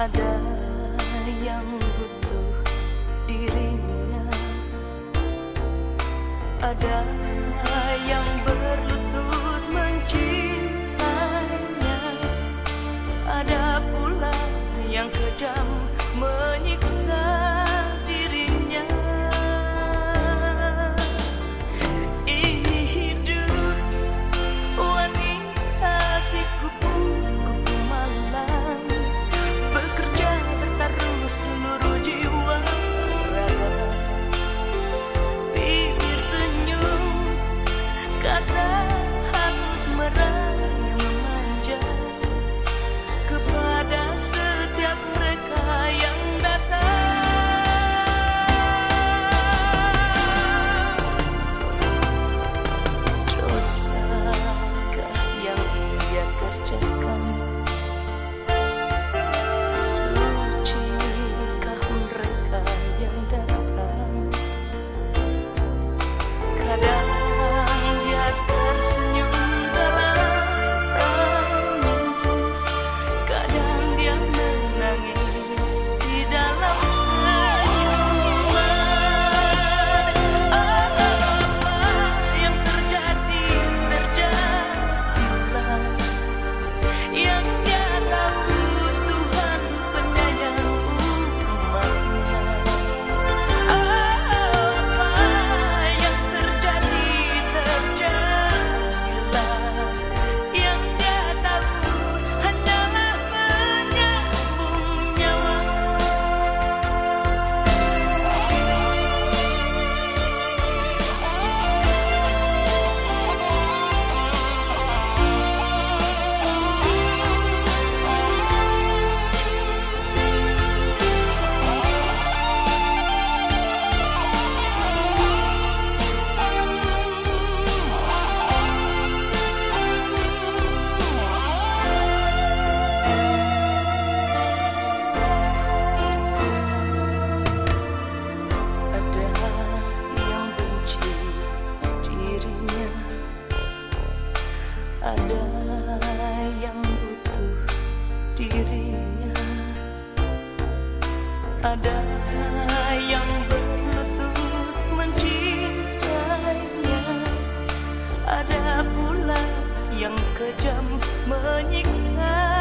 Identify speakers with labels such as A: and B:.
A: ada yang butuh dirinya. Ada dirinya. Ada yang berlutut mencintainya. Ada pula yang kejam menyiksa